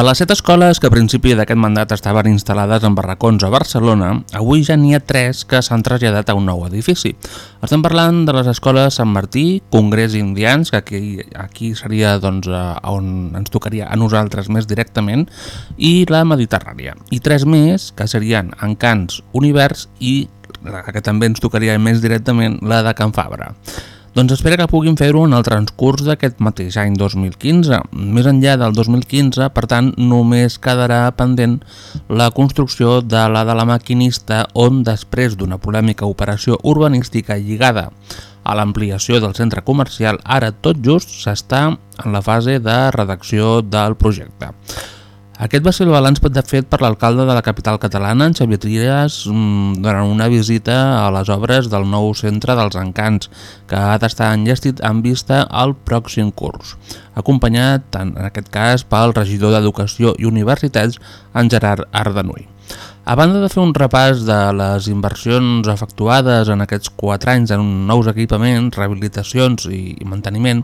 De les set escoles que a principi d'aquest mandat estaven instal·lades en barracons a Barcelona, avui ja n'hi ha tres que s'han traslladat a un nou edifici. Estem parlant de les escoles Sant Martí, Congrés Indians, que aquí, aquí seria doncs, on ens tocaria a nosaltres més directament, i la Mediterrània. I tres més, que serien Encants, Univers i que també ens tocaria més directament, la de Can Fabra. Doncs espera que puguin fer-ho en el transcurs d'aquest mateix any 2015. Més enllà del 2015, per tant, només quedarà pendent la construcció de la de la maquinista on, després d'una polèmica operació urbanística lligada a l'ampliació del centre comercial, ara tot just s'està en la fase de redacció del projecte. Aquest va ser el balanç fet per l'alcalde de la capital catalana, en Xavier Trias, mm, durant una visita a les obres del nou centre dels encants, que ha d'estar enllestit en vista al pròxim curs, acompanyat, en aquest cas, pel regidor d'Educació i Universitats, en Gerard Ardenui. A banda de fer un repàs de les inversions efectuades en aquests 4 anys en nous equipaments, rehabilitacions i manteniment,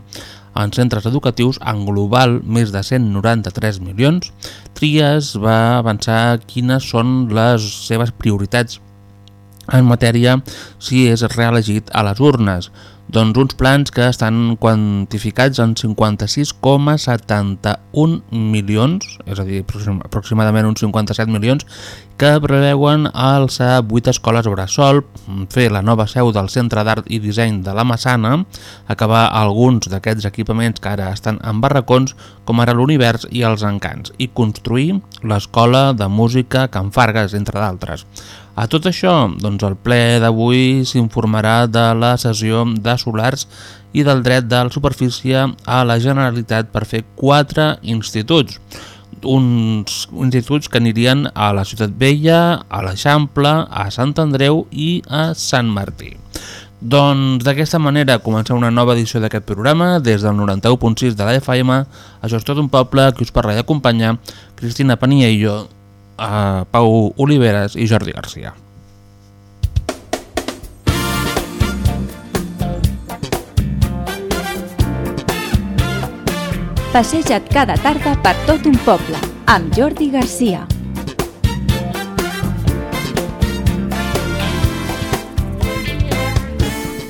en centres educatius en global més de 193 milions, Trias va avançar quines són les seves prioritats en matèria si és reelegit a les urnes, doncs uns plans que estan quantificats en 56,71 milions, és a dir, aproximadament uns 57 milions, que preveuen alçar 8 escoles bressol, fer la nova seu del Centre d'Art i Disseny de la Massana, acabar alguns d'aquests equipaments que ara estan en barracons, com ara l'Univers i els Encants, i construir l'Escola de Música Can Fargues, entre d'altres. A tot això, doncs el ple d'avui s'informarà de la sessió de solars i del dret de la superfície a la Generalitat per fer quatre instituts. Uns instituts que anirien a la Ciutat Vella, a l'Eixample, a Sant Andreu i a Sant Martí. Doncs d'aquesta manera comença una nova edició d'aquest programa des del 91.6 de la FM. Això és tot un poble que us parla i acompanya Cristina Pania i jo, eh, Pau Oliveres i Jordi Garcia. Passeja't cada tarda per tot un poble amb Jordi Garcia.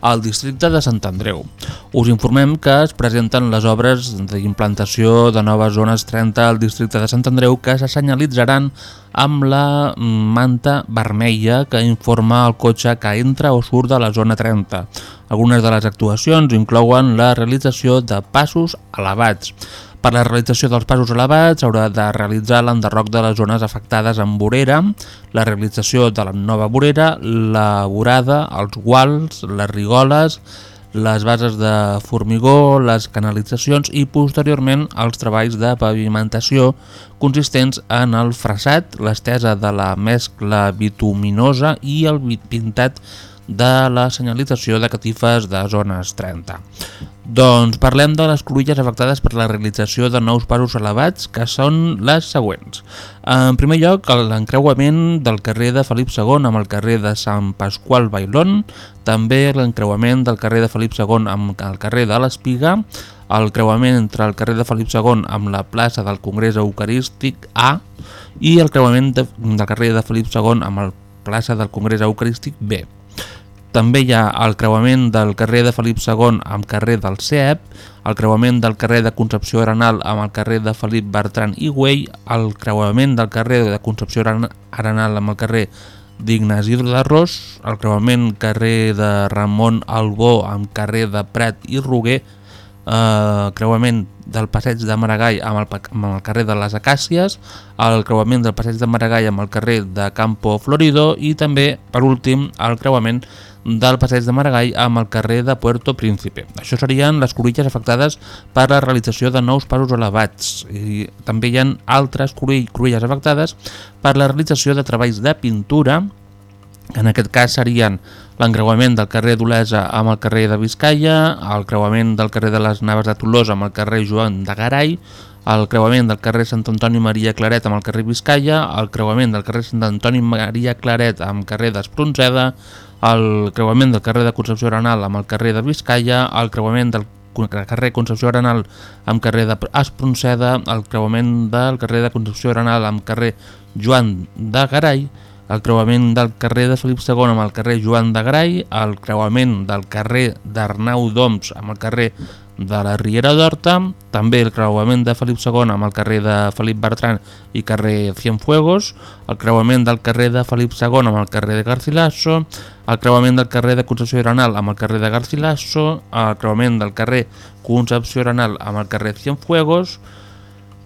al districte de Sant Andreu. Us informem que es presenten les obres d'implantació de noves zones 30 al districte de Sant Andreu que se senyalitzaran amb la manta vermella que informa el cotxe que entra o surt de la zona 30. Algunes de les actuacions inclouen la realització de passos elevats, per la realització dels passos elevats s'haurà de realitzar l'enderroc de les zones afectades amb vorera, la realització de la nova vorera, la vorada, els guals, les rigoles, les bases de formigó, les canalitzacions i posteriorment els treballs de pavimentació consistents en el fressat, l'estesa de la mescla bituminosa i el pintat de la senyalització de catifes de zones 30. Doncs parlem de les cruïlles afectades per la realització de nous passos elevats, que són les següents. En primer lloc, l'encreuament del carrer de Felip II amb el carrer de Sant Pasqual Bailón, també l'encreuament del carrer de Felip II amb el carrer de l'Espiga, el creuament entre el carrer de Felip II amb la plaça del Congrés Eucarístic A i el creuament de, del carrer de Felip II amb la plaça del Congrés Eucarístic B. També hi ha el creuament del carrer de Felip II amb carrer del CEP, el creuament del carrer de Concepció Arenal amb el carrer de Felip Bertran i Güell, el creuament del carrer de Concepció Arenal amb el carrer d'Ignasi de Ros, el creuament carrer de Ramon Albó amb carrer de Prat i Roguer, eh, creuament del passeig de Maragall amb el, amb el carrer de les Acàcies, el creuament del passeig de Maragall amb el carrer de Campo Florido i també, per últim, el creuament del passeig de Maragall amb el carrer de Puerto Príncipe. Això serien les cruïlles afectades per la realització de nous passos elevats. I també hi ha altres cruïlles afectades per la realització de treballs de pintura, que en aquest cas serien l'encreuament del carrer d'Olesa amb el carrer de Vizcaya, el creuament del carrer de les Naves de Tolosa amb el carrer Joan de Garay, el creuament del carrer Sant Antoni Maria Claret amb el carrer Vizcaya, el creuament del carrer Sant Antoni Maria Claret amb el carrer d'Espronceda, el creuament del carrer de Concepció Arenal amb el carrer de Vizcaya, el creuament del carrer Concepció Arenal amb carrer d'Espronceda, el creuament del carrer de Concepció Arenal amb carrer Joan de Garay, el creuament del carrer de Felip II amb el carrer Joan de Garay, el creuament del carrer d'Arnau d'Oms amb el carrer de la Riera d'Horta, també el creuament de Felip II amb el carrer de Felip Bertran i carrer Cienfuegos, el creuament del carrer de Felip II amb el carrer de Garcilaso, el creuament del carrer de Concepció Arenal amb el carrer de Garcilaso, el creuament del carrer Concepció Arenal amb el carrer Cienfuegos,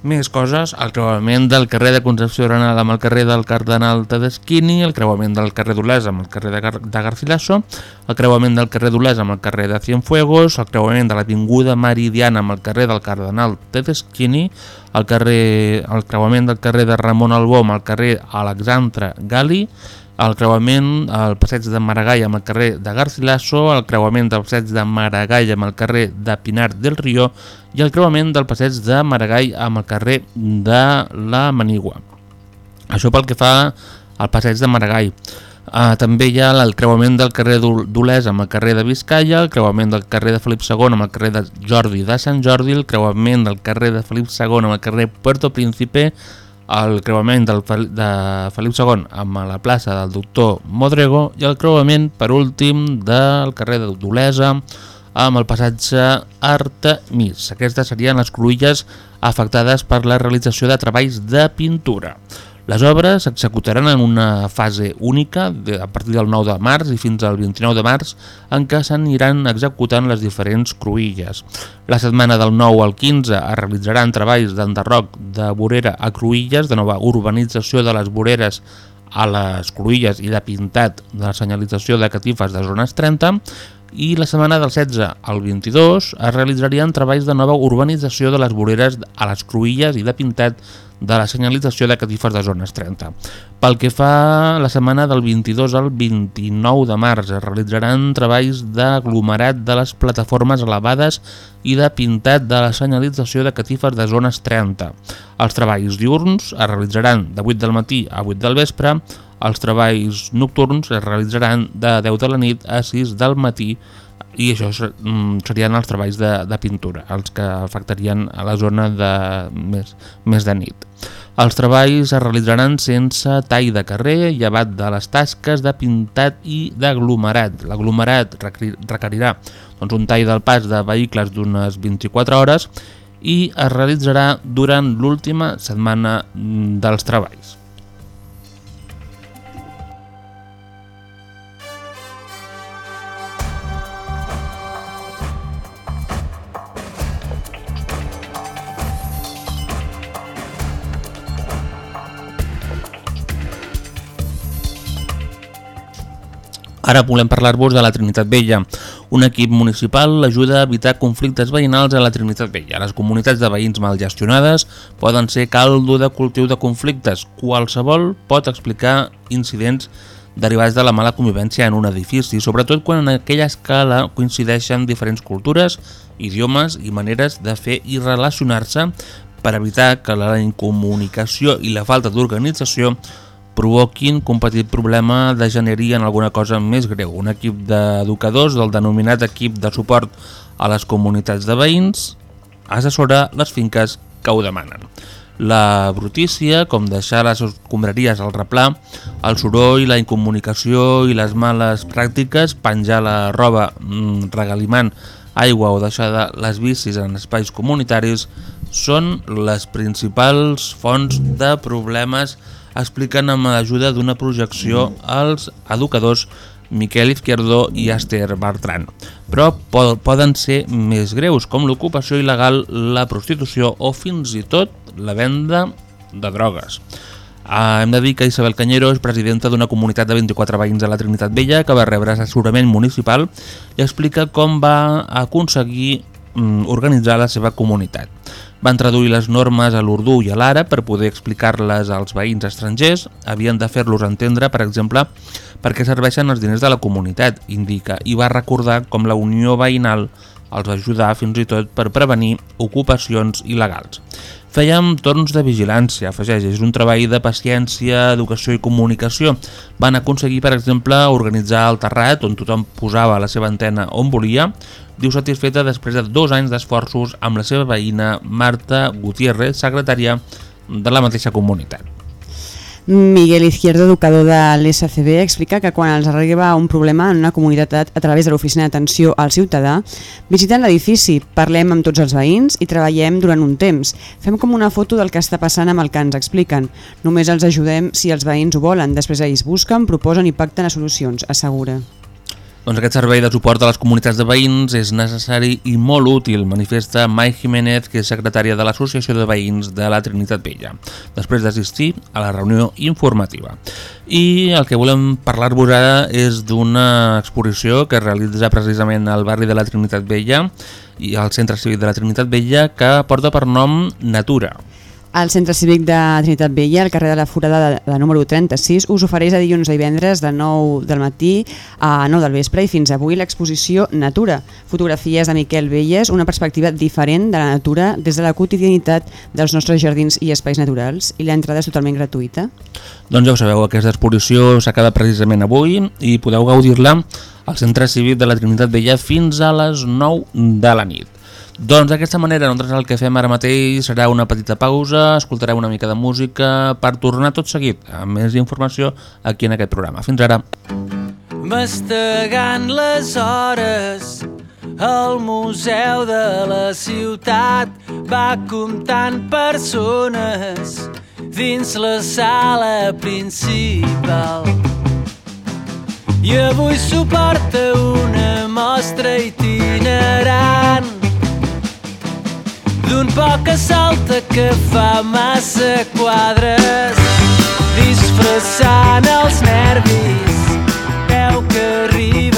més coses, el creuament del carrer de Concepció Arenal amb el carrer del Cardenal Tedeschini, el creuament del carrer d'Olesa amb el carrer de, Gar de Garcilaso, el creuament del carrer d'Olesa amb el carrer de Cienfuegos, el creuament de l'Avinguda Meridiana amb el carrer del Cardenal Tedeschini, el, carrer, el creuament del carrer de Ramon Albó amb el carrer Alexandre Gali, el creuament al passeig de Maragall amb el carrer de Garcilaso, el creuament del passeig de Maragall amb el carrer de Pinar del Rio i el creuament del passeig de Maragall amb el carrer de la Manigua. Això pel que fa al passeig de Maragall. Uh, també hi ha el creuament del carrer d'Olès amb el carrer de Vizcaya, el creuament del carrer de Felip II amb el carrer de Jordi de Sant Jordi, el creuament del carrer de Felip II amb el carrer Puerto Príncipe, el creuament del, de Felip II amb la plaça del doctor Modrego i el creuament, per últim, del carrer d'Olesa amb el passatge Artemis. Aquestes serien les cruïlles afectades per la realització de treballs de pintura. Les obres s'executaran en una fase única de, a partir del 9 de març i fins al 29 de març en què s'aniran executant les diferents cruïlles. La setmana del 9 al 15 es realitzaran treballs d'enderroc de vorera a cruïlles, de nova urbanització de les voreres a les cruïlles i de pintat de la senyalització de catifes de zones 30 i la setmana del 16 al 22 es realitzarien treballs de nova urbanització de les voreres a les cruïlles i de pintat de la senyalització de catifes de zones 30. Pel que fa la setmana del 22 al 29 de març es realitzaran treballs d'aglomerat de les plataformes elevades i de pintat de la senyalització de catifes de zones 30. Els treballs diurns es realitzaran de 8 del matí a 8 del vespre, els treballs nocturns es realitzaran de 10 de la nit a 6 del matí i això mm, serien els treballs de, de pintura, els que afectarien a la zona de més, més de nit. Els treballs es realitzaran sense tall de carrer, llevat de les tasques de pintat i d'aglomerat. L'aglomerat requerirà doncs, un tall del pas de vehicles d'unes 24 hores i es realitzarà durant l'última setmana mm, dels treballs. Ara volem parlar-vos de la Trinitat Vella. Un equip municipal ajuda a evitar conflictes veïnals a la Trinitat Vella. Les comunitats de veïns mal gestionades poden ser caldo de cultiu de conflictes. Qualsevol pot explicar incidents derivats de la mala convivència en un edifici, sobretot quan en aquella escala coincideixen diferents cultures, idiomes i maneres de fer i relacionar-se per evitar que la incomunicació i la falta d'organització provoquin un petit problema de generia en alguna cosa més greu. Un equip d'educadors del denominat equip de suport a les comunitats de veïns assessora les finques que ho demanen. La brutícia, com deixar les escombraries al replà, el soroll, la incomunicació i les males pràctiques, penjar la roba mm, regalimant aigua o deixar les bicis en espais comunitaris, són les principals fonts de problemes expliquen amb l'ajuda d'una projecció als educadors Miquel Izquierdo i Esther Bertran. Però poden ser més greus, com l'ocupació il·legal, la prostitució o fins i tot la venda de drogues. Uh, hem de dir que Isabel Cañero és presidenta d'una comunitat de 24 veïns de la Trinitat Vella que va rebre assessorament municipal i explica com va aconseguir mm, organitzar la seva comunitat. Van traduir les normes a l'urdú i a l'ara per poder explicar-les als veïns estrangers. Havien de fer-los entendre, per exemple, per què serveixen els diners de la comunitat, indica, i va recordar com la Unió Veïnal els va ajudar fins i tot per prevenir ocupacions il·legals. Fèiem torns de vigilància, afegeix, és un treball de paciència, educació i comunicació. Van aconseguir, per exemple, organitzar el terrat on tothom posava la seva antena on volia, diu satisfeta després de dos anys d'esforços amb la seva veïna Marta Gutiérrez, secretària de la mateixa comunitat. Miguel Izquierdo, educador de l'SCB, explica que quan els arriba un problema en una comunitat a través de l'oficina d'atenció al ciutadà, visiten l'edifici, parlem amb tots els veïns i treballem durant un temps. Fem com una foto del que està passant amb el que ens expliquen. Només els ajudem si els veïns ho volen, després ells busquen, proposen i pacten a solucions, assegura. Doncs aquest servei de suport a les comunitats de veïns és necessari i molt útil, manifesta Mai Jiménez, que és secretària de l'Associació de Veïns de la Trinitat Vella, després d'assistir a la reunió informativa. I el que volem parlar-vos ara és d'una exposició que es realitza precisament al barri de la Trinitat Vella i al Centre Cívic de la Trinitat Vella que porta per nom Natura. El Centre Cívic de Trinitat Vella, al carrer de la Forada de, de número 36, us ofereix a dilluns i divendres de 9 del matí a 9 del vespre i fins avui l'exposició Natura, fotografies de Miquel Velles, una perspectiva diferent de la natura des de la quotidianitat dels nostres jardins i espais naturals i l'entrada és totalment gratuïta. Doncs ja ho sabeu, aquesta exposició s'acaba precisament avui i podeu gaudir-la al Centre Cívic de la Trinitat Vella fins a les 9 de la nit. Doncs d'aquesta manera nosaltres el que fem ara mateix serà una petita pausa, escoltareu una mica de música per tornar tot seguit amb més informació aquí en aquest programa. Fins ara. Mastegant les hores el museu de la ciutat va comptant persones dins la sala principal. I avui suporta una mostra itinerant d'un poc que salta que fa massa quadres. Disfressant els nervis veu que arriba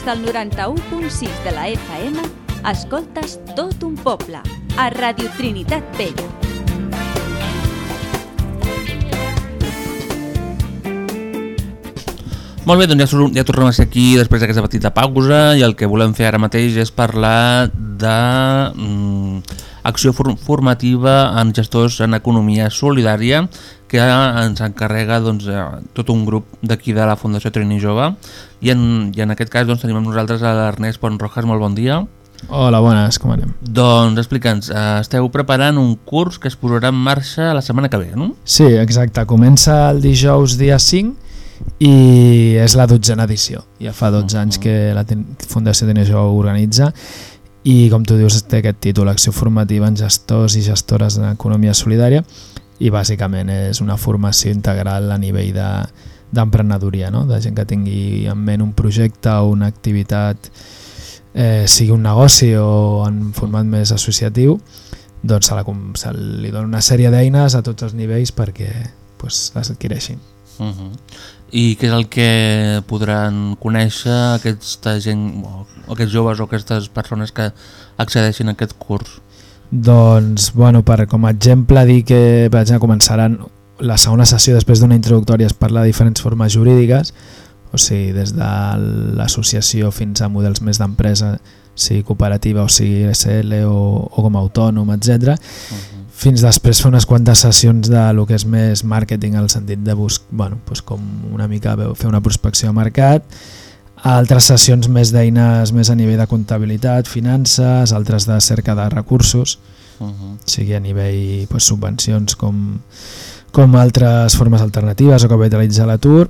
Des del 91.6 de la FM, escoltes tot un poble, a Radio Trinitat Vella. Molt bé, doncs ja, ja tornem a ser aquí després d'aquesta petita pausa i el que volem fer ara mateix és parlar de mm, acció for formativa en gestors en economia solidària que ens encarrega doncs, eh, tot un grup d'aquí de la Fundació Trini Jove i en, i en aquest cas doncs, tenim amb nosaltres l'Ernest Pont Rojas, molt bon dia. Hola, bones, com anem? Doncs explica'ns, eh, esteu preparant un curs que es posarà en marxa la setmana que ve, no? Sí, exacte, comença el dijous dia 5 i és la dotzena edició. Ja fa 12 anys que la Fundació Tenejó ho organitza i com tu dius té aquest títol, Acció formativa en gestors i gestores d'economia solidària i bàsicament és una formació integral a nivell de d'emprenedoria, no? de gent que tingui en ment un projecte o una activitat eh, sigui un negoci o en format més associatiu doncs se, la, se li dona una sèrie d'eines a tots els nivells perquè pues, les adquireixin. Uh -huh. I què és el que podran conèixer aquesta gent, o aquests joves o aquestes persones que accedeixin a aquest curs? Doncs, bueno, per com a exemple dir que per exemple, començaran la segona sessió després d'una introductòria es parla de diferents formes jurídiques, o sigui, des de l'associació fins a models més d'empresa, sigui cooperativa o sigui SL o, o com a autònom, etc. Uh -huh. Fins després fer unes quantes sessions de lo que és més màrqueting el sentit de bus bueno, doncs com una mica fer una prospecció de mercat, altres sessions més d'eines més a nivell de comptabilitat, finances, altres de cerca de recursos, uh -huh. sigui a nivell doncs, subvencions com, com altres formes alternatives o capitalitzar l'atur,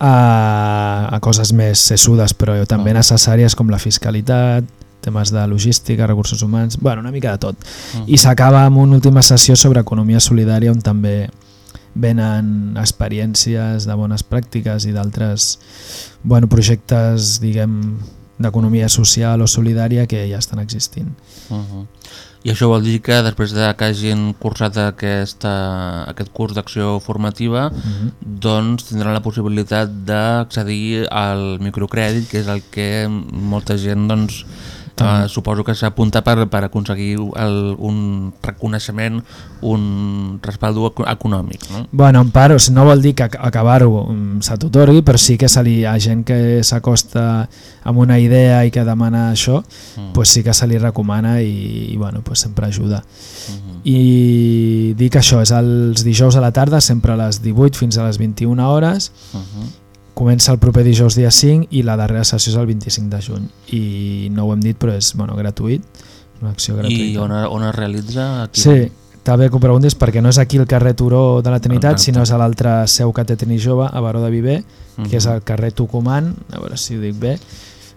a, a coses més sessudes però també necessàries com la fiscalitat, temes de logística, recursos humans, bueno, una mica de tot. Uh -huh. I s'acaba amb una última sessió sobre economia solidària on també venen experiències de bones pràctiques i d'altres bueno, projectes diguem d'economia social o solidària que ja estan existint. Uh -huh. I això vol dir que després de que hagin cursat aquesta, aquest curs d'acció formativa, uh -huh. doncs tindran la possibilitat d'accedir al microcrèdit, que és el que molta gent doncs, Uh, suposo que s'apunta per, per aconseguir el, un reconeixement, un respaldo econòmic. No? Bueno, en part, no vol dir que acabar-ho mm, se t'otorgui, però sí que se li, ha gent que s'acosta amb una idea i que demana això, mm. pues sí que se li recomana i, i bueno, pues sempre ajuda. Mm -hmm. I dic això, és els dijous a la tarda, sempre a les 18 fins a les 21 hores, mm -hmm comença el proper dijous dia 5 i la darrera sessió és el 25 de juny i no ho hem dit però és bueno, gratuït una acció gratuïta. I on, on es realitza? Aquí? Sí, està bé que ho preguntis perquè no és aquí el carrer Turó de la Trinitat sinó és a l'altre seu que té Trini Jove a Baró de Viver, uh -huh. que és el carrer Tucumán a veure si ho dic bé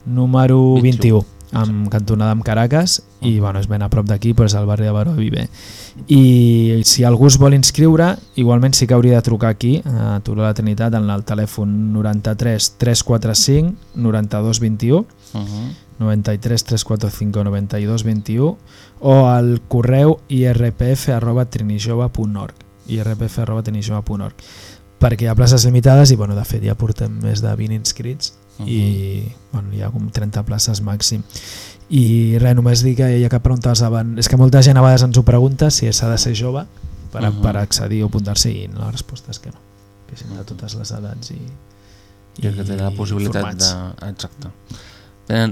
número 21 amb cantonada amb Caracas i bueno, és ben a prop d'aquí però és al barri de Baró de Viver. I si algú es vol inscriure igualment sí que hauria de trucar aquí a Turó de la Trinitat en el telèfon 93 345 92 21 uh -huh. 93 345 92 21 o al correu irpf arroba trinijove.org irpf arroba trinijove.org perquè hi ha places limitades i bueno, de fet ja portem més de 20 inscrits uh -huh. i bueno, hi ha com 30 places màxim i res, només dir que ja que preguntaves abans, és que molta gent a vegades ens ho pregunta si s'ha de ser jove per, uh -huh. per accedir o apuntar-se i la resposta és que no, que si de totes les edats i, i, I que té la possibilitat formats. de... Exacte.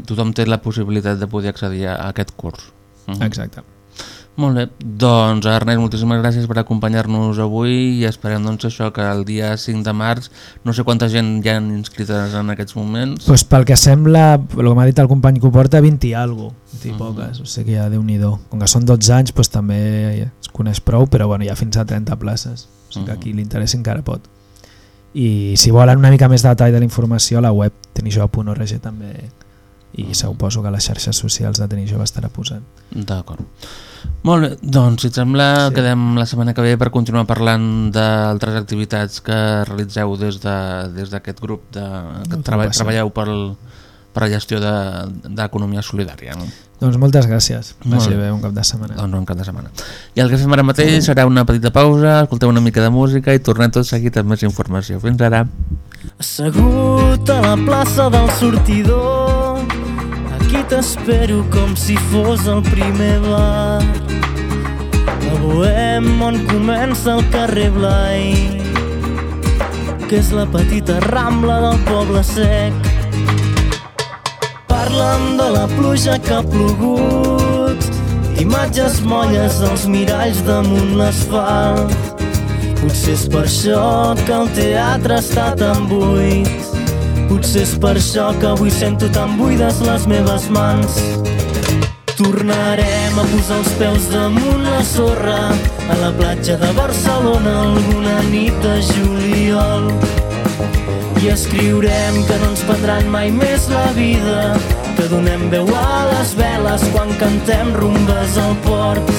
Tothom té la possibilitat de poder accedir a aquest curs. Uh -huh. Exacte. Molt bé, doncs Ernest, moltíssimes gràcies per acompanyar-nos avui i esperem doncs això que el dia 5 de març, no sé quanta gent hi ha inscrites en aquests moments. Pues pel que sembla, el que m'ha dit el company que ho porta, 20 i alguna cosa, 20 i uh -huh. poques, o sigui que ja déu nhi Com que són 12 anys, pues també es coneix prou, però bueno, hi ha fins a 30 places, o sigui que a qui li interessa encara pot. I si volen una mica més de detall de la informació, a la web tenijove.org també i suposo que a les xarxes socials de Tenir Jove estarà posat. D'acord. Molt bé, doncs si et sembla sí. quedem la setmana que ve per continuar parlant d'altres activitats que realitzeu des d'aquest de, grup de, que no treball, treballeu pel, per la gestió d'economia de, solidària. No? Doncs moltes gràcies, vagi bé un cap de setmana. Doncs un cap de setmana. I el que fem ara mateix serà una petita pausa, escolteu una mica de música i tornem tot seguit amb més informació. Fins ara. Assegut a la plaça del sortidor t'espero com si fos el primer bar La Bohem on comença el carrer Blai Que és la petita rambla del poble sec. Parla'm de la pluja que ha plogut Imatges molles als miralls damunt l'asfalt. Potser és per això que el teatre està tan buit Potser és per això que avui sento tan buides les meves mans. Tornarem a posar els peus damunt la sorra a la platja de Barcelona alguna nit de juliol. I escriurem que no ens prendran mai més la vida, que donem veu a les veles quan cantem rumbes al port.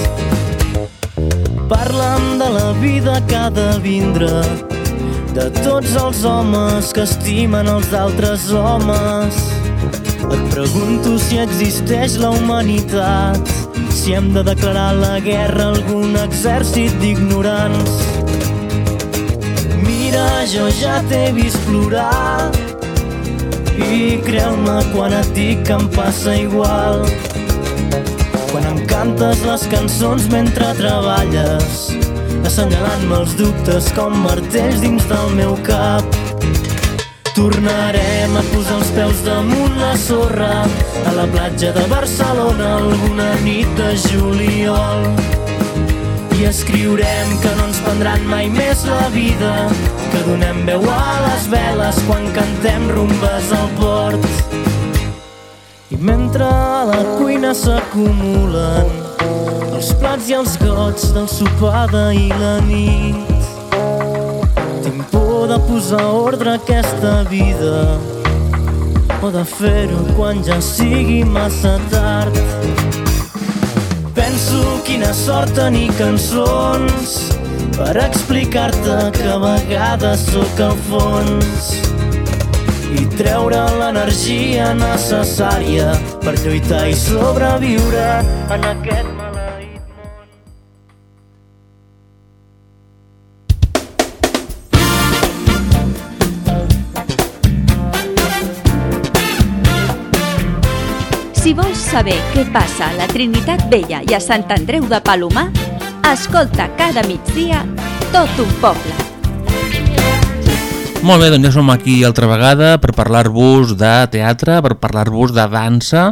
Parla'm de la vida que ha de vindre, de tots els homes que estimen els altres homes. Et pregunto si existeix la humanitat, si hem de declarar la guerra a algun exèrcit d'ignorants. mira, jo ja t'he vist plorar i creu-me quan et dic que em passa igual. Quan em cantes les cançons mentre treballes, assenyalant-me els dubtes com martells dins del meu cap. Tornarem a posar els peus damunt la sorra a la platja de Barcelona alguna nit de juliol. I escriurem que no ens prendran mai més la vida, que donem veu a les veles quan cantem rumbes al port. I mentre a la cuina s'acumulen els plats i els gots del sopar d'ahir la nit, tinc por de posar ordre a aquesta vida o de fer-ho quan ja sigui massa tard. Penso quina sort tenir cançons per explicar-te que a vegades sóc al fons i treure l'energia necessària per lluitar i sobreviure en aquest saber què passa a la Trinitat Vella i a Sant Andreu de Palomar, escolta cada migdia tot un poble. Molt bé, doncs ja som aquí altra vegada per parlar-vos de teatre, per parlar-vos de dansa,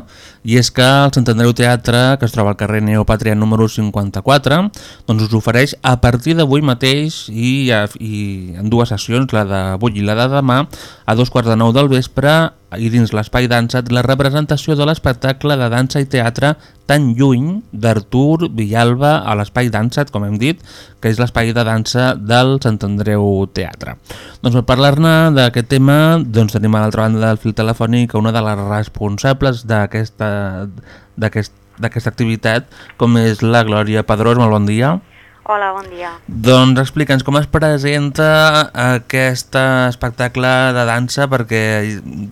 i és que el Sant Andreu Teatre, que es troba al carrer Neopatria número 54, doncs us ofereix a partir d'avui mateix i, a- i en dues sessions, la d'avui i la de demà, a dos quarts de nou del vespre, i dins l'espai dansa, la representació de l'espectacle de dansa i teatre tan lluny d'Artur Villalba a l'espai Dansat, com hem dit, que és l'espai de dansa del Sant Andreu Teatre. Doncs per parlar-ne d'aquest tema, doncs tenim a l'altra banda del fil telefònic una de les responsables d'aquesta d'aquest- d'aquesta activitat, com és la Glòria Pedrós. Molt bon dia. Hola, bon dia. Doncs explica'ns com es presenta aquest espectacle de dansa, perquè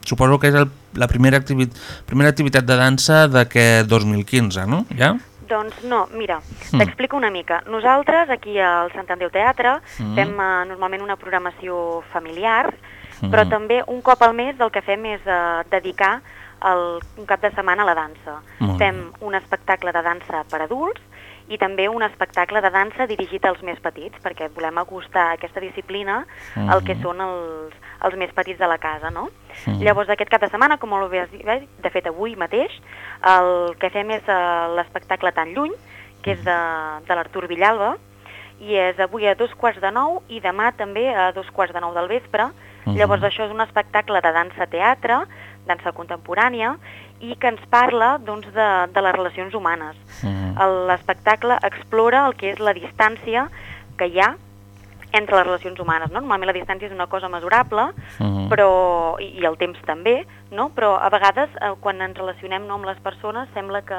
suposo que és el, la primera, activi primera activitat de dansa d'aquest 2015, no? Ja? Doncs no, mira, Mm. t'explico una mica. Nosaltres, aquí al Sant Andreu Teatre, Mm. fem eh, normalment una programació familiar, Mm. però també un cop al mes el que fem és eh, dedicar el, un cap de setmana a la dansa. Molt. Fem un espectacle de dansa per adults i també un espectacle de dansa dirigit als més petits, perquè volem acostar aquesta disciplina al que Mhm. són els, els més petits de la casa, no? Mhm. Llavors, aquest cap de setmana, com molt bé has dit, eh, de fet avui mateix, el que fem és eh, l'espectacle Tan lluny, que és de, de l'Artur Villalba, i és avui a dos quarts de nou i demà també a dos quarts de nou del vespre. Mhm. Llavors això és un espectacle de dansa-teatre, dansa contemporània, i que ens parla doncs, de, de les relacions humanes. El- L'espectacle explora el que és la distància que hi ha entre les relacions humanes. No? Normalment la distància és una cosa mesurable, Mhm. però, i, i el temps també, no? però a vegades eh, quan ens relacionem no, amb les persones sembla que,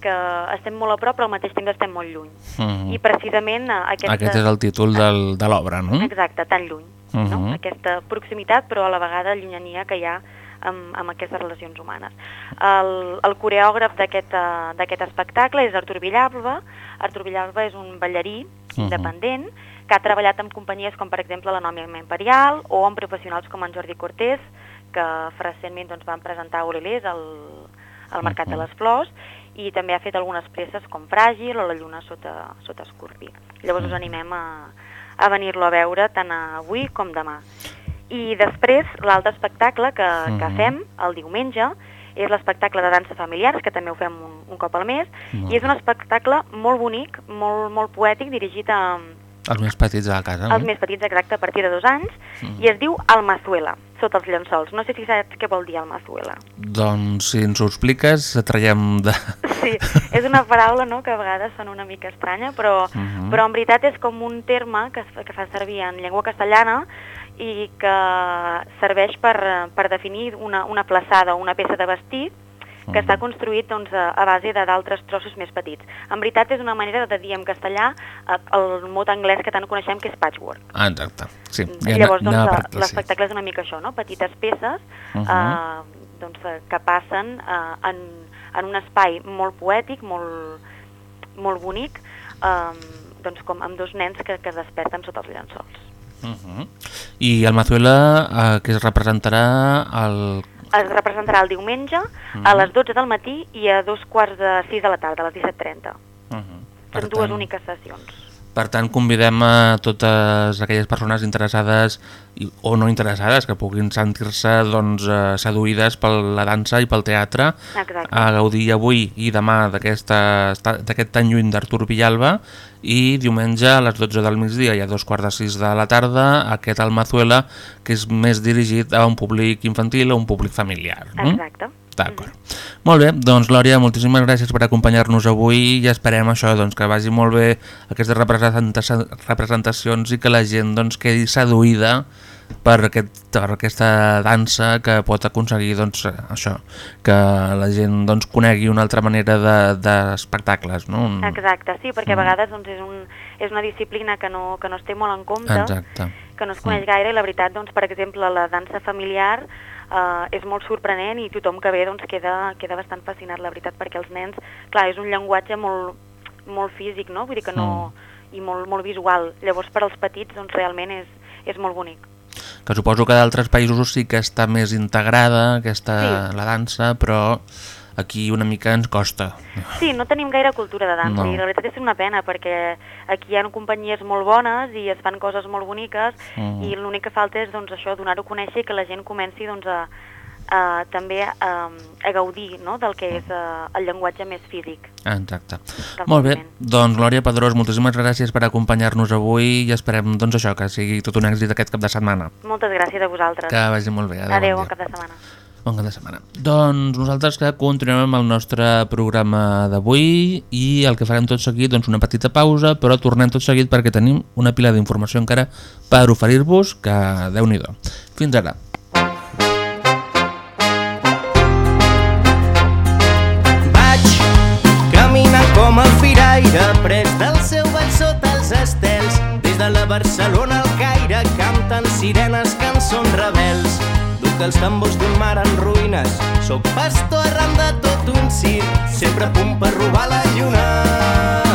que estem molt a prop però al mateix temps estem molt lluny. Mhm. I precisament eh, aquesta... Aquest és el títol del, de l'obra, no? Exacte, tan lluny. no? Mhm. Aquesta proximitat però a la vegada llunyania que hi ha amb, amb aquestes relacions humanes. El, el coreògraf d'aquest eh, d'aquest espectacle és Artur Villalba. Artur Villalba és un ballarí Mhm. independent que ha treballat amb companyies com per exemple la Nòmia Imperial o amb professionals com en Jordi Cortés que recentment doncs, van presentar Orelers al, al Mercat de les Flors i també ha fet algunes peces com Fràgil o La lluna sota, sota escorpí. Llavors us animem a, a venir-lo a veure tant avui com demà. I després l'altre espectacle que, que Mhm. fem el diumenge és l'espectacle de dansa familiars, que també ho fem un, un cop al mes, Molt i és un espectacle molt bonic, molt, molt poètic, dirigit a, Els més petits de la casa, als no? més petits, exacte, a partir de dos anys, Mhm. i es diu Almazuela, sota els llençols. No sé si saps què vol dir Almazuela. Doncs si ens ho expliques, traiem de... Sí, és una paraula no, que a vegades sona una mica estranya, però, Mhm. però en veritat és com un terme que, es, que fa servir en llengua castellana i que serveix per, eh, per definir una, una plaçada o una peça de vestit que està construït doncs, a, a base de d'altres trossos més petits. En veritat és una manera de dir en castellà eh, el mot anglès que tant coneixem que és patchwork. Ah, exacte. Sí, Llavors, doncs, anava la- per aquí, sí. l'espectacle és una mica això, no? Petites peces Mhm. eh, doncs, eh, que passen eh, en, en un espai molt poètic, molt, molt bonic, eh, doncs com amb dos nens que, que es desperten sota els llençols. Uh -huh. I el Mazuela, eh, que es representarà el... Es representarà el diumenge Mhm. a les 12 del matí i a dos quarts de 6 de la tarda, a les 17.30. Uh -huh. Per Són dues tant- úniques sessions. Per tant, convidem a totes aquelles persones interessades i, o no interessades que puguin sentir-se doncs, eh, seduïdes per la dansa i pel teatre Exacte. a gaudir avui i demà d'aquest tan lluny d'Artur Villalba i diumenge a les 12 del migdia i a dos quarts de sis de la tarda aquest Almazuela que és més dirigit a un públic infantil o un públic familiar. no? D'acord. Molt bé, doncs Lòria, moltíssimes gràcies per acompanyar-nos avui i esperem això, doncs, que vagi molt bé aquestes representa representacions i que la gent doncs, quedi seduïda per, aquest, per aquesta dansa que pot aconseguir doncs, això, que la gent doncs, conegui una altra manera de- d'espectacles. De, no? Un- Exacte, sí, perquè a Mm. vegades doncs, és, un, és una disciplina que no, que no es té molt en compte, Exacte. que no es coneix gaire i la veritat, doncs, per exemple, la dansa familiar eh, és molt sorprenent i tothom que ve doncs, queda, queda bastant fascinat, la veritat, perquè els nens, clar, és un llenguatge molt, molt físic, no? Vull dir que no... i molt, molt visual. Llavors, per als petits, doncs, realment és, és molt bonic. Que suposo que d'altres països sí que està més integrada aquesta, la dansa, però aquí una mica ens costa. Sí, no tenim gaire cultura de dansa No. i la veritat és una pena perquè aquí hi ha companyies molt bones i es fan coses molt boniques Mm. i l'únic que falta és doncs, això donar-ho a conèixer i que la gent comenci doncs, a, a, també a, a gaudir no? del que és a, el llenguatge més físic. Exacte. Molt bé, doncs Glòria Pedrós, moltíssimes gràcies per acompanyar-nos avui i esperem doncs, això que sigui tot un èxit aquest cap de setmana. Moltes gràcies a vosaltres. Que vagi molt bé. Adéu, Adéu, bon cap de setmana. Bon cap de setmana. Doncs nosaltres que continuem amb el nostre programa d'avui i el que farem tot seguit, doncs una petita pausa, però tornem tot seguit perquè tenim una pila d'informació encara per oferir-vos, que déu-n'hi-do. Fins ara. Vaig caminant com el firaire, pres del seu ball sota els estels. Des de la Barcelona al Caire canten sirenes, cançons rebels. Duc els tambors d'un mar en ruïnes, sóc pastor arran de tot un circ, sempre a punt per robar la lluna.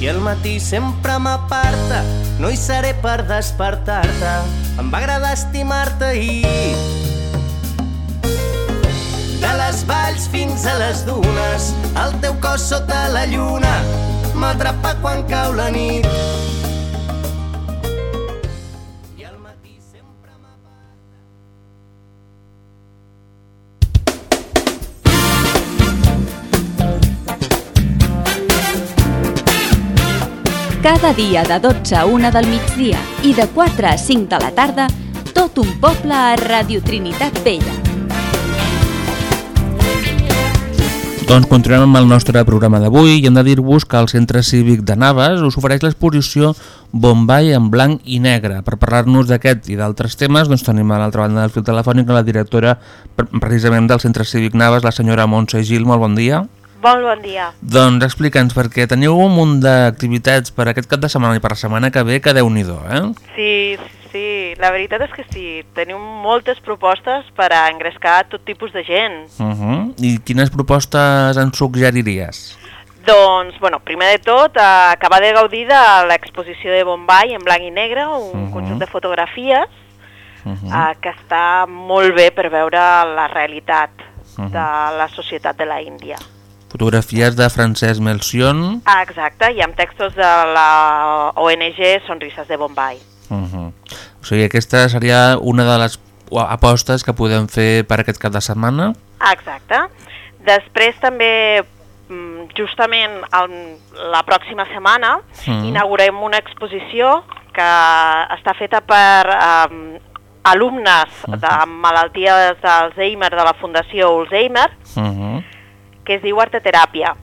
I el matí sempre m'aparta, no hi seré per despertar-te. Em va agradar estimar-te ahir. De les valls fins a les dunes, el teu cos sota la lluna m'atrapa quan cau la nit. Cada dia de 12 a 1 del migdia i de 4 a 5 de la tarda, tot un poble a Radio Trinitat Vella. Doncs continuem amb el nostre programa d'avui i hem de dir-vos que el Centre Cívic de Naves us ofereix l'exposició Bombay en blanc i negre. Per parlar-nos d'aquest i d'altres temes doncs tenim a l'altra banda del fil telefònic la directora pre- precisament del Centre Cívic Naves, la senyora Montse Gil. Molt bon dia. Bon bon dia. Doncs explica'ns, perquè teniu un munt d'activitats per aquest cap de setmana i per la setmana que ve, que déu nhi eh? Sí, sí, la veritat és que sí. Tenim moltes propostes per a engrescar tot tipus de gent. Uh -huh. I quines propostes ens suggeriries? Doncs, bueno, primer de tot, eh, acabar de gaudir de l'exposició de Bombay en blanc i negre, un Mhm. conjunt de fotografies Uh -huh. eh, que està molt bé per veure la realitat Mhm. de la societat de la Índia. Fotografies de Francesc Melcion. Ah, exacte, i amb textos de la ONG Sonrises de Bombay. Uh -huh. O sigui, aquesta seria una de les apostes que podem fer per aquest cap de setmana. Ah, Exacte. Després també, mm, justament el, la pròxima setmana, Mm. inaugurem una exposició que està feta per um, alumnes de amb malalties d'Alzheimer de la Fundació Alzheimer, Uh -huh. Que es diu Arteteràpia.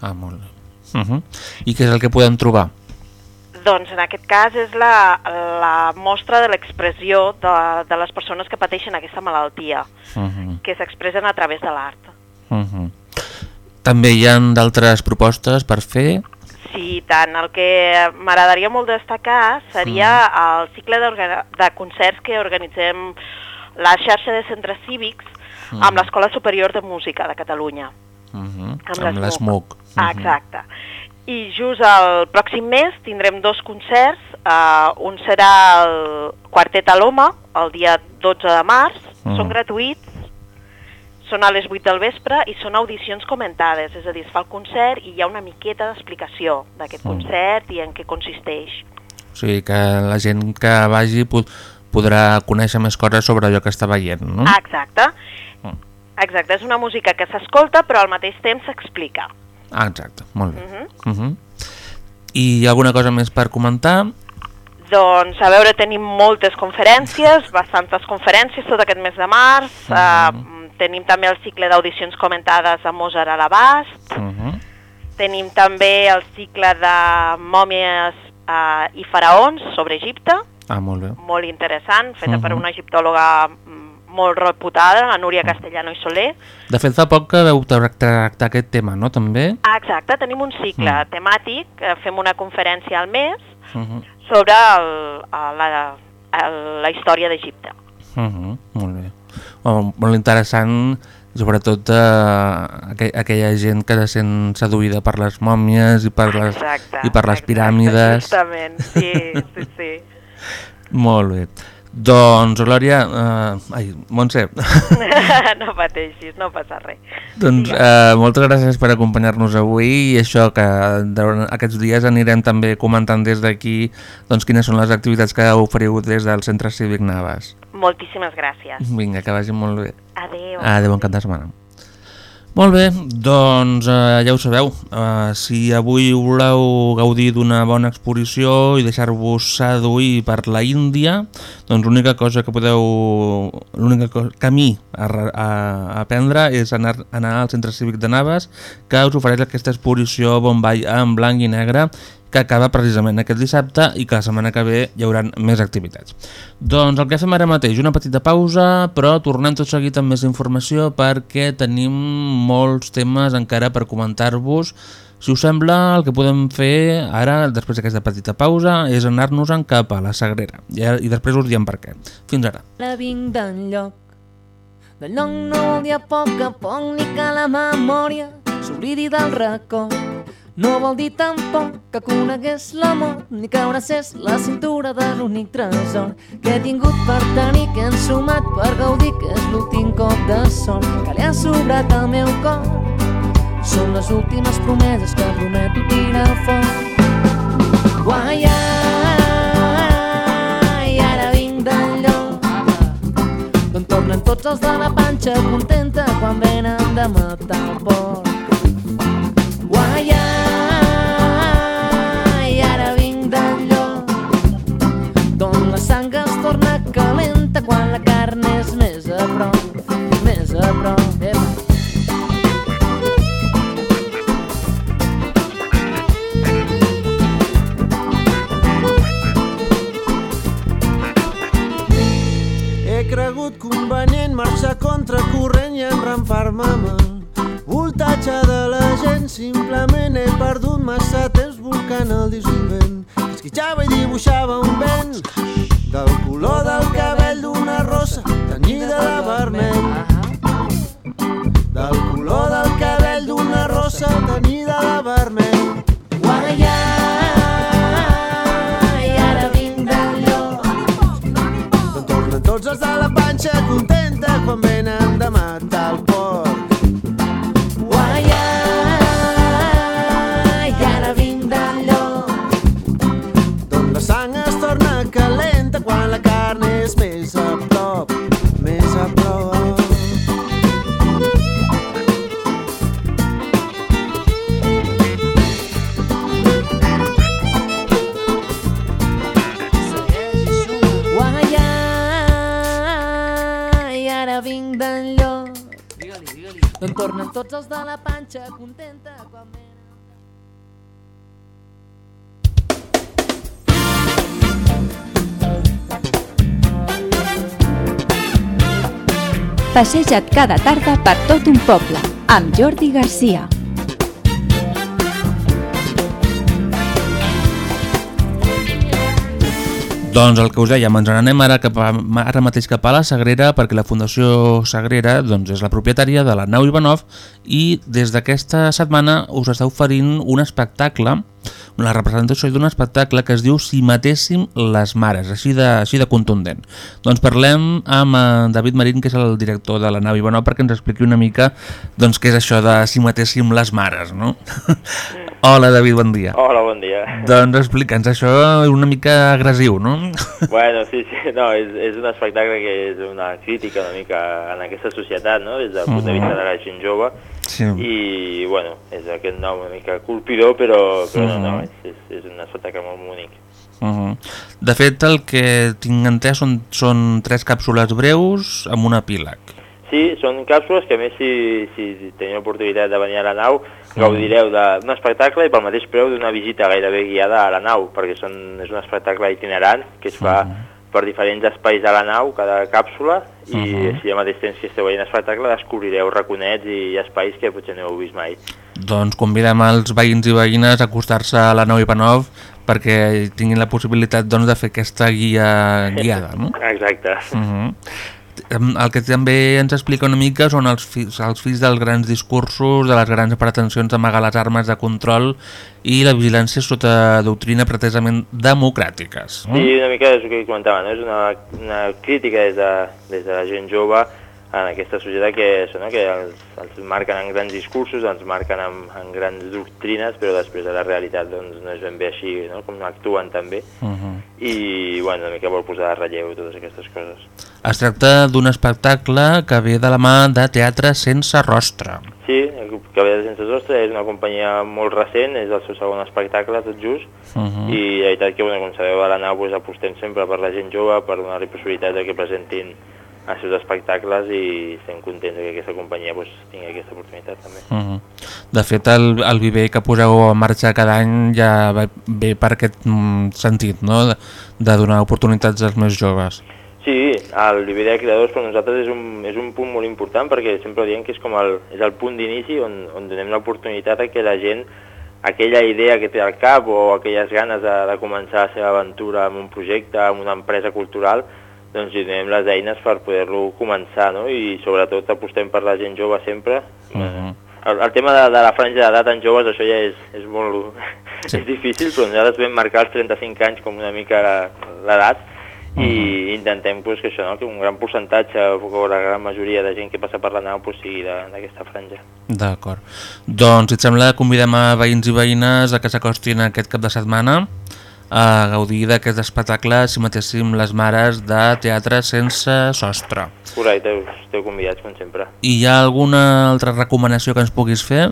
Ah, molt bé. Uh -huh. I què és el que podem trobar? Doncs en aquest cas és la, la mostra de l'expressió de, de les persones que pateixen aquesta malaltia, Uh -huh. que s'expressen a través de l'art. Uh -huh. També hi ha d'altres propostes per fer. Sí, tant. El que m'agradaria molt destacar seria el cicle de concerts que organitzem la xarxa de centres cívics Mm. amb l'Escola Superior de Música de Catalunya. Uh -huh. Amb Amb l'ESMUC. Ah, exacte. I just el pròxim mes tindrem dos concerts. Uh, un serà el Quartet a l'Home, el dia 12 de març. Mm. Són gratuïts, són a les 8 del vespre i són audicions comentades, és a dir, es fa el concert i hi ha una miqueta d'explicació d'aquest Mm. concert i en què consisteix. O sigui, que la gent que vagi pod podrà conèixer més coses sobre allò que està veient, no? Exacte. Mm. Exacte, és una música que s'escolta però al mateix temps s'explica. Ah, exacte, molt bé. Mhm. Uh -huh. I hi ha alguna cosa més per comentar? Doncs, a veure, tenim moltes conferències, bastantes conferències tot aquest mes de març. Mhm. Uh, tenim també el cicle d'audicions comentades a Mozart a l'abast. Uh -huh. Tenim també el cicle de mòmies uh, i faraons sobre Egipte, Ah, molt bé. molt interessant, feta per Mhm. una egiptòloga mm, molt reputada, la Núria Castellano i Soler. De fet, fa poc que veu tra- tractar aquest tema, no? També? Ah, exacte, tenim un cicle Mm. temàtic, eh, fem una conferència al mes Uh -huh. sobre el, la, la història d'Egipte. Uh -huh. Molt bé. Oh, molt interessant, sobretot eh, aqu aquella gent que se sent seduïda per les mòmies i per les, Exacte, i per les exacte, piràmides. Justament, sí, sí, sí. Molt bé. Doncs, Glòria, eh, ai, Montse, no pateixis, no passa res. doncs eh, moltes gràcies per acompanyar-nos avui i això que durant aquests dies anirem també comentant des d'aquí doncs, quines són les activitats que oferiu des del Centre Cívic Navas. Moltíssimes gràcies. Vinga, que vagi molt bé. Adéu. Adéu, bon cap de setmana. Molt bé, doncs eh, ja ho sabeu, eh, si avui voleu gaudir d'una bona exposició i deixar-vos seduir per la Índia, doncs l'única cosa que podeu, l'únic camí a, a, a prendre és anar, anar al Centre Cívic de Naves, que us ofereix aquesta exposició Bombay en blanc i negre, que acaba precisament aquest dissabte i que la setmana que ve hi haurà més activitats. Doncs el que fem ara mateix, una petita pausa, però tornem tot seguit amb més informació perquè tenim molts temes encara per comentar-vos. Si us sembla, el que podem fer ara, després d'aquesta petita pausa, és anar-nos-en cap a la Sagrera. I, ara- I després us diem per què. Fins ara. Ara vinc d'enlloc del lloc no vol dir a poc a poc ni que la memòria s'oblidi del record no vol dir tampoc que conegués l'amor ni que abracés la cintura de l'únic tresor que he tingut per tenir, que he ensumat per gaudir, que és l'últim cop de sort que li ha sobrat al meu cor. Són les últimes promeses que prometo tirar fort. Guai, ai, ara vinc d'enlloc d'on tornen tots els de la panxa contenta quan venen de matar el porc. Guai, ai, part, mama. Voltatge de la gent, simplement he perdut massa temps volcant el dissolvent. Esquitxava i dibuixava un vent del color del tornen tots els de la panxa contenta quan venen. Passeja't cada tarda per tot un poble, amb Jordi Garcia. Doncs el que us dèiem, ens n'anem ara, cap a, ara mateix cap a la Sagrera perquè la Fundació Sagrera doncs, és la propietària de la nau Ivanov i des d'aquesta setmana us està oferint un espectacle, la representació d'un espectacle que es diu Si matéssim les mares, així de, així de contundent. Doncs parlem amb eh, David Marín, que és el director de la nau Ivanov, perquè ens expliqui una mica doncs, què és això de Si matéssim les mares, no? Hola David, bon dia. Hola, bon dia. Doncs explica'ns, això és una mica agressiu, no? Bueno, sí, sí, no, és, és un espectacle que és una crítica una mica en aquesta societat, no?, des del punt de vista de la gent jove, Sí. i, bueno, és aquest nom una mica colpidor, però, però no, no, Mhm. és, és, és un espectacle molt bonic. Uh -huh. De fet, el que tinc entès són, són tres càpsules breus amb un epíleg. Sí, són càpsules que a més si, si teniu l'oportunitat de venir a la nau gaudireu d'un espectacle i pel mateix preu d'una visita gairebé guiada a la nau, perquè són, és un espectacle itinerant que es fa per diferents espais de la nau, cada càpsula, i Mhm. així al mateix temps que esteu veient l'espectacle descobrireu raconets i espais que potser no heu vist mai. Doncs convidem els veïns i veïnes a acostar-se a la nau Ivanov perquè tinguin la possibilitat doncs, de fer aquesta guia guiada, no? Exacte. Uh -huh. El que també ens explica una mica són els fills, els fills dels grans discursos, de les grans pretensions d'amagar les armes de control i la vigilància sota doctrina pretesament democràtiques. Sí, una mica és el que comentava, no? és una, una crítica des de, des de la gent jove en aquesta societat que, això, no? que els, els marquen en grans discursos, ens marquen en, en grans doctrines, però després de la realitat doncs, no és ben bé així no? com actuen també. Uh -huh. I bueno, una mica vol posar de relleu totes aquestes coses. Es tracta d'un espectacle que ve de la mà de Teatre Sense Rostre. Sí, el Cabell de Sense Sostre és una companyia molt recent, és el seu segon espectacle tot just, Uh -huh. i la veritat que, bueno, com sabeu, a la nau pues, apostem sempre per la gent jove, per donar-li possibilitat de que presentin els seus espectacles i estem contents que aquesta companyia pues, tingui aquesta oportunitat també. Uh -huh. De fet, el, el viver que poseu en marxa cada any ja ve, per aquest mm, sentit, no? de, de donar oportunitats als més joves. Sí, el nivell de creadors per nosaltres és un, és un punt molt important perquè sempre diem que és com el, és el punt d'inici on, on donem l'oportunitat a que la gent aquella idea que té al cap o aquelles ganes de, de començar la seva aventura amb un projecte, amb una empresa cultural, doncs li donem les eines per poder-lo començar, no? I sobretot apostem per la gent jove sempre. Uh -huh. El, el tema de, de la franja d'edat en joves, això ja és, és molt Sí. és difícil, però nosaltres vam marcar els 35 anys com una mica l'edat i intentem pues, que això, no? que un gran percentatge o la gran majoria de gent que passa per la nau pues, sigui d'aquesta franja. D'acord. Doncs, si et sembla, convidem a veïns i veïnes a que s'acostin aquest cap de setmana a gaudir d'aquest espectacle Si matéssim les mares de Teatre Sense Sostre. Correcte, esteu convidats com sempre. I hi ha alguna altra recomanació que ens puguis fer?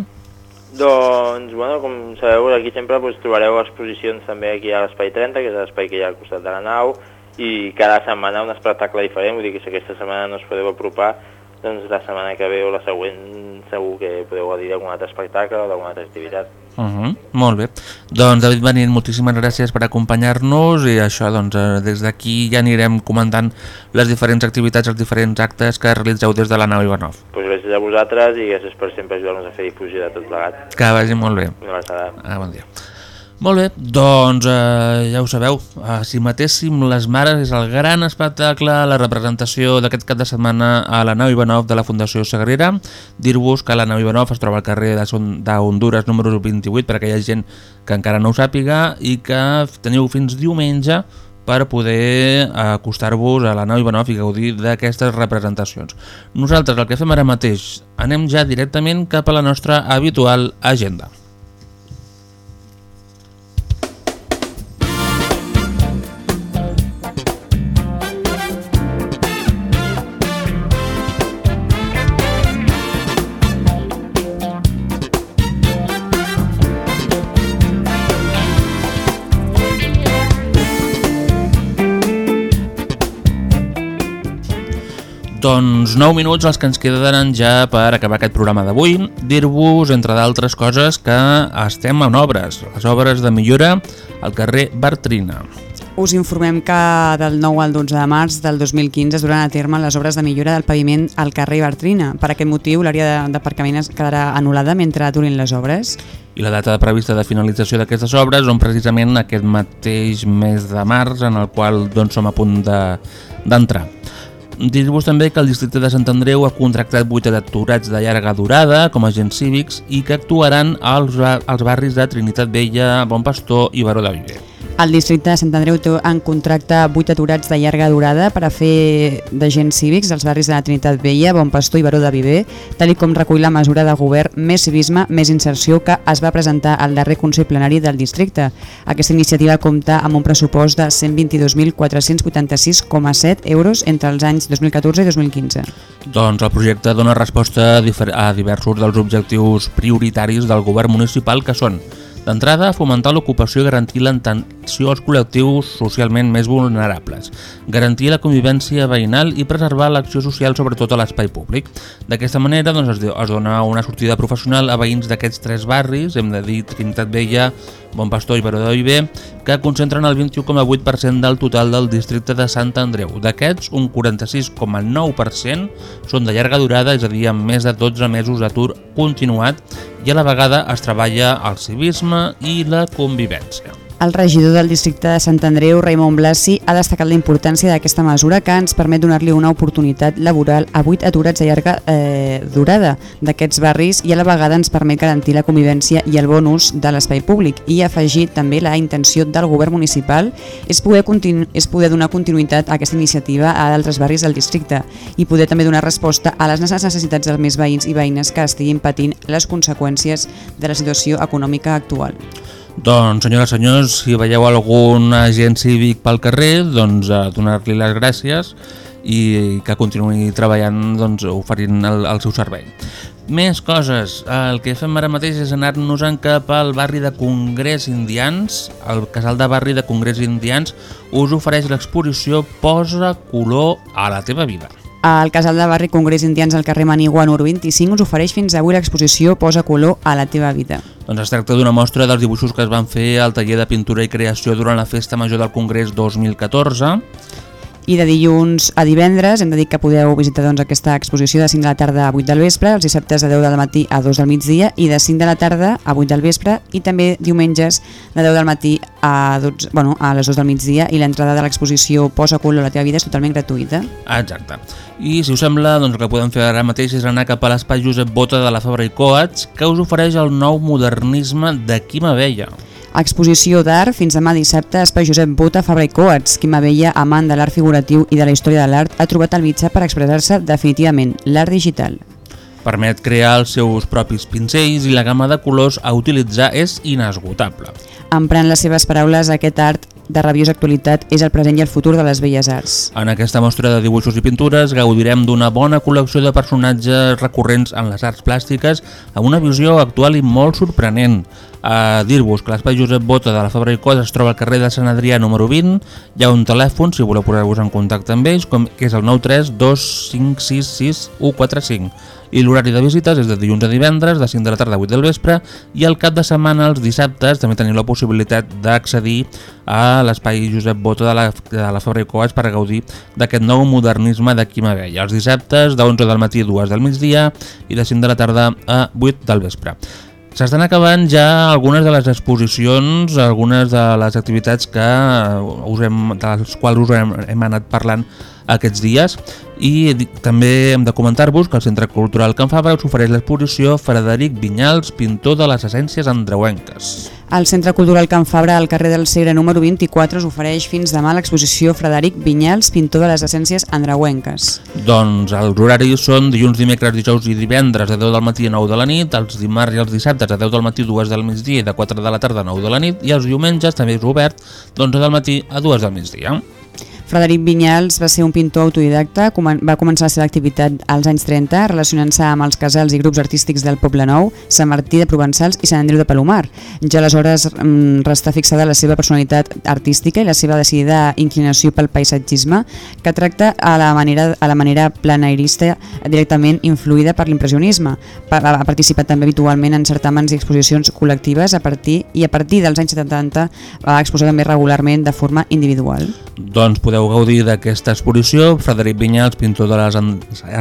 Doncs, bueno, com sabeu, aquí sempre pues, trobareu exposicions també aquí a l'Espai 30, que és l'espai que hi ha al costat de la nau, i cada setmana un espectacle diferent, vull dir que si aquesta setmana no us podeu apropar, doncs la setmana que ve o la següent segur que podeu gaudir d'algun altre espectacle o d'alguna altra activitat. Uh -huh, molt bé. Doncs David Benín, moltíssimes gràcies per acompanyar-nos i això, doncs, eh, des d'aquí ja anirem comentant les diferents activitats, els diferents actes que realitzeu des de la nau Ivanov. Pues gràcies a vosaltres i gràcies per sempre ajudar-nos a fer difusió de tot plegat. Que vagi molt bé. Una abraçada. Ah, bon dia. Molt bé, doncs eh, ja ho sabeu, eh, si matéssim les mares és el gran espectacle, la representació d'aquest cap de setmana a la nau Ivanov de la Fundació Sagrera. Dir-vos que la nau Ivanov es troba al carrer de Son- d'Honduras número 28 per a aquella gent que encara no ho sàpiga i que teniu fins diumenge per poder acostar-vos a la nau Ivanov i gaudir d'aquestes representacions. Nosaltres el que fem ara mateix, anem ja directament cap a la nostra habitual agenda. Doncs 9 minuts els que ens quedaran ja per acabar aquest programa d'avui. Dir-vos, entre d'altres coses, que estem en obres. Les obres de millora al carrer Bartrina. Us informem que del 9 al 12 de març del 2015 es duran a terme les obres de millora del paviment al carrer Bartrina. Per aquest motiu, l'àrea d'aparcament es quedarà anul·lada mentre durin les obres. I la data prevista de finalització d'aquestes obres són precisament aquest mateix mes de març en el qual doncs, som a punt de- d'entrar. De, Dir-vos també que el districte de Sant Andreu ha contractat 8 aturats de llarga durada com a agents cívics i que actuaran als, als barris de Trinitat Vella, Bon Pastor i Baró de Viver. El districte de Sant Andreu té en contracte 8 aturats de llarga durada per a fer d'agents cívics als barris de la Trinitat Vella, Bon Pastor i Baró de Viver, tal com recull la mesura de govern Més civisme, més inserció que es va presentar al darrer Consell Plenari del districte. Aquesta iniciativa compta amb un pressupost de 122.486,7 euros entre els anys 2014 i 2015. Doncs el projecte dona resposta a diversos dels objectius prioritaris del govern municipal que són D'entrada, fomentar l'ocupació i garantir l'atenció als col·lectius socialment més vulnerables, garantir la convivència veïnal i preservar l'acció social sobretot a l'espai públic. D'aquesta manera doncs, es, do- es dona una sortida professional a veïns d'aquests tres barris, hem de dir Trinitat Vella, Bon Pastor i Baró de Viver, que concentren el 21,8% del total del districte de Sant Andreu. D'aquests, un 46,9% són de llarga durada, és a dir, amb més de 12 mesos d'atur continuat, i a la vegada es treballa el civisme i la convivència. El regidor del districte de Sant Andreu, Raimon Blasi, ha destacat la importància d'aquesta mesura que ens permet donar-li una oportunitat laboral a 8 aturats de llarga eh, durada d'aquests barris i a la vegada ens permet garantir la convivència i el bon ús de l'espai públic i afegir també la intenció del govern municipal és poder, és poder donar continuïtat a aquesta iniciativa a d'altres barris del districte i poder també donar resposta a les necessitats dels més veïns i veïnes que estiguin patint les conseqüències de la situació econòmica actual. Doncs, senyores i senyors, si veieu algun agent cívic pel carrer, doncs a donar-li les gràcies i que continuï treballant doncs, oferint el, el seu servei. Més coses. El que fem ara mateix és anar-nos-en cap al barri de Congrés Indians. El casal de barri de Congrés Indians us ofereix l'exposició Posa color a la teva vida. El casal de barri Congrés Indians al carrer Manigua número 25 us ofereix fins avui l'exposició Posa color a la teva vida. Doncs es tracta d'una mostra dels dibuixos que es van fer al taller de pintura i creació durant la Festa Major del Congrés 2014 I de dilluns a divendres hem de dir que podeu visitar doncs, aquesta exposició de 5 de la tarda a 8 del vespre, els dissabtes de 10 del matí a 2 del migdia i de 5 de la tarda a 8 del vespre i també diumenges de 10 del matí a, 12, bueno, a les 2 del migdia i l'entrada de l'exposició Posa color a la teva vida és totalment gratuïta. Exacte. I si us sembla, doncs el que podem fer ara mateix és anar cap a l'espai Josep Bota de la Fabra i Coats, que us ofereix el nou modernisme de Quim Abella. Exposició d'art fins demà dissabte Espai Josep Bota, Fabra i Coats. Quim Abella, amant de l'art figuratiu i de la història de l'art, ha trobat el mitjà per expressar-se definitivament, l'art digital. Permet crear els seus propis pincells i la gamma de colors a utilitzar és inesgotable. Emprant les seves paraules, aquest art de rabiosa actualitat és el present i el futur de les belles arts. En aquesta mostra de dibuixos i pintures gaudirem d'una bona col·lecció de personatges recurrents en les arts plàstiques amb una visió actual i molt sorprenent. A dir-vos que l'espai Josep Bota de la Fabra i Cos es troba al carrer de Sant Adrià número 20. Hi ha un telèfon, si voleu posar-vos en contacte amb ells, com, que és el 93 2566 145 i l'horari de visites és de dilluns a divendres, de 5 de la tarda a 8 del vespre, i al cap de setmana, els dissabtes, també teniu la possibilitat d'accedir a l'espai Josep Bota de la, de la Fabra i Coats per gaudir d'aquest nou modernisme de Quima Vella. Els dissabtes, de 11 del matí a 2 del migdia i de 5 de la tarda a 8 del vespre. S'estan acabant ja algunes de les exposicions, algunes de les activitats que us hem, de les quals us hem, hem anat parlant aquests dies i també hem de comentar-vos que el Centre Cultural Can Fabra us ofereix l'exposició Frederic Vinyals, pintor de les essències andreuenques. El Centre Cultural Can Fabra al carrer del Segre número 24 us ofereix fins demà l'exposició Frederic Vinyals, pintor de les essències andreuenques. Doncs els horaris són dilluns, dimecres, dijous i divendres de 10 del matí a 9 de la nit, els dimarts i els dissabtes de 10 del matí a 2 del migdia i de 4 de la tarda a 9 de la nit i els diumenges també és obert d'11 del matí a 2 del migdia. Frederic Vinyals va ser un pintor autodidacta, va començar la seva activitat als anys 30 relacionant-se amb els casals i grups artístics del Poble Nou, Sant Martí de Provençals i Sant Andreu de Palomar. Ja aleshores mm, restà fixada la seva personalitat artística i la seva decidida inclinació pel paisatgisme, que tracta a la manera, a la manera planairista directament influïda per l'impressionisme. Ha participat també habitualment en certàmens i exposicions col·lectives a partir i a partir dels anys 70 va exposar també regularment de forma individual. Doncs podeu gaudir d'aquesta exposició, Frederic Vinyals, pintor de les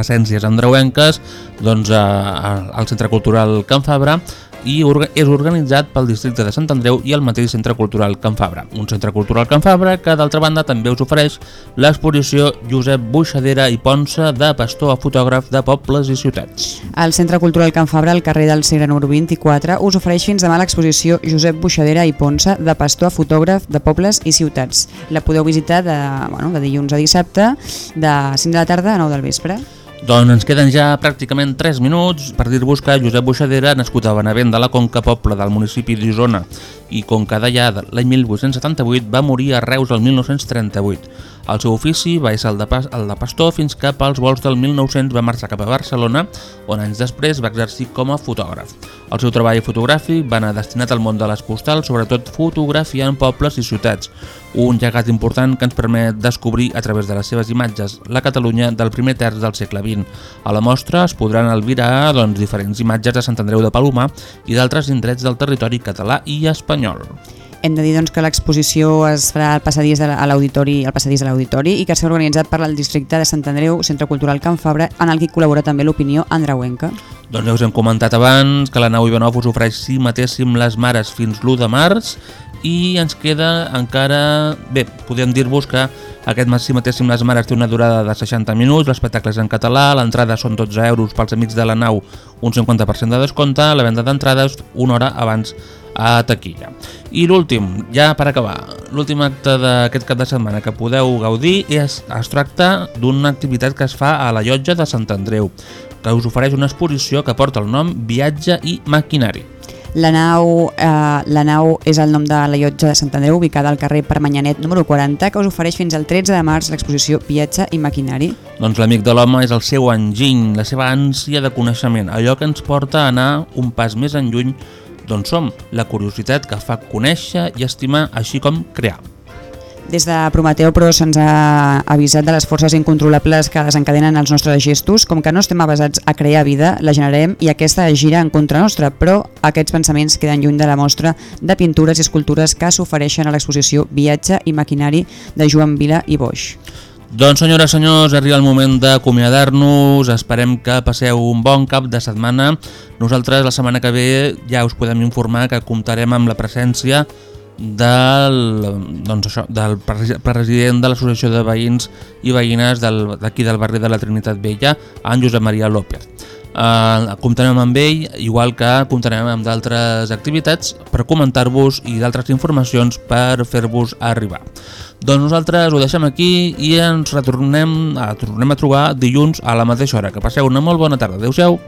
essències andreuenques, doncs, a, a, al Centre Cultural Can Fabra, i és organitzat pel districte de Sant Andreu i el mateix Centre Cultural Can Fabra. Un Centre Cultural Can Fabra que, d'altra banda, també us ofereix l'exposició Josep Buixadera i Ponsa de pastor a fotògraf de pobles i ciutats. El Centre Cultural Can Fabra, al carrer del Segre número 24, us ofereix fins demà l'exposició Josep Buixadera i Ponsa de pastor a fotògraf de pobles i ciutats. La podeu visitar de, bueno, de dilluns a dissabte, de 5 de la tarda a 9 del vespre. Doncs ens queden ja pràcticament 3 minuts per dir-vos que Josep Buixadera, nascut a Benavent de la Conca, poble del municipi d'Isona i Conca d'Allà l'any 1878, va morir a Reus el 1938. El seu ofici va ser el de, pas, el de pastor fins que pels vols del 1900 va marxar cap a Barcelona, on anys després va exercir com a fotògraf. El seu treball fotogràfic va anar destinat al món de les postals, sobretot fotografiant pobles i ciutats, un llegat important que ens permet descobrir a través de les seves imatges la Catalunya del primer terç del segle XX. A la mostra es podran albirar doncs, diferents imatges de Sant Andreu de Palomar i d'altres indrets del territori català i espanyol. Hem de dir doncs, que l'exposició es farà al passadís de l'auditori al passadís de l'auditori i que s'ha organitzat per al districte de Sant Andreu, Centre Cultural Can Fabra, en el que col·labora també l'opinió andreuenca. Doncs ja us hem comentat abans que la nau Ivanov us ofereix si matéssim les mares fins l'1 de març i ens queda encara... Bé, podem dir-vos que aquest si matéssim les mares té una durada de 60 minuts, l'espectacle és en català, l'entrada són 12 euros pels amics de la nau, un 50% de descompte, la venda d'entrades una hora abans a taquilla. I l'últim, ja per acabar, l'últim acte d'aquest cap de setmana que podeu gaudir és, es tracta d'una activitat que es fa a la llotja de Sant Andreu, que us ofereix una exposició que porta el nom Viatge i Maquinari. La nau, eh, la nau és el nom de la llotja de Sant Andreu, ubicada al carrer Permanyanet número 40, que us ofereix fins al 13 de març l'exposició Viatge i Maquinari. Doncs l'amic de l'home és el seu enginy, la seva ànsia de coneixement, allò que ens porta a anar un pas més en lluny d'on som, la curiositat que fa conèixer i estimar, així com crear. Des de Prometeu, però, se'ns ha avisat de les forces incontrolables que desencadenen els nostres gestos, com que no estem avasats a crear vida, la generem i aquesta gira en contra nostra, però aquests pensaments queden lluny de la mostra de pintures i escultures que s'ofereixen a l'exposició Viatge i Maquinari de Joan Vila i Boix. Doncs senyores i senyors, arriba el moment d'acomiadar-nos, esperem que passeu un bon cap de setmana. Nosaltres la setmana que ve ja us podem informar que comptarem amb la presència del, doncs això, del presi- president de l'Associació de Veïns i Veïnes del- d'aquí del, barri de la Trinitat Vella, en Josep Maria López. Uh, comptarem amb ell, igual que comptarem amb d'altres activitats per comentar-vos i d'altres informacions per fer-vos arribar. Doncs nosaltres ho deixem aquí i ens retornem a, tornem a trobar dilluns a la mateixa hora. Que passeu una molt bona tarda. Adéu-siau.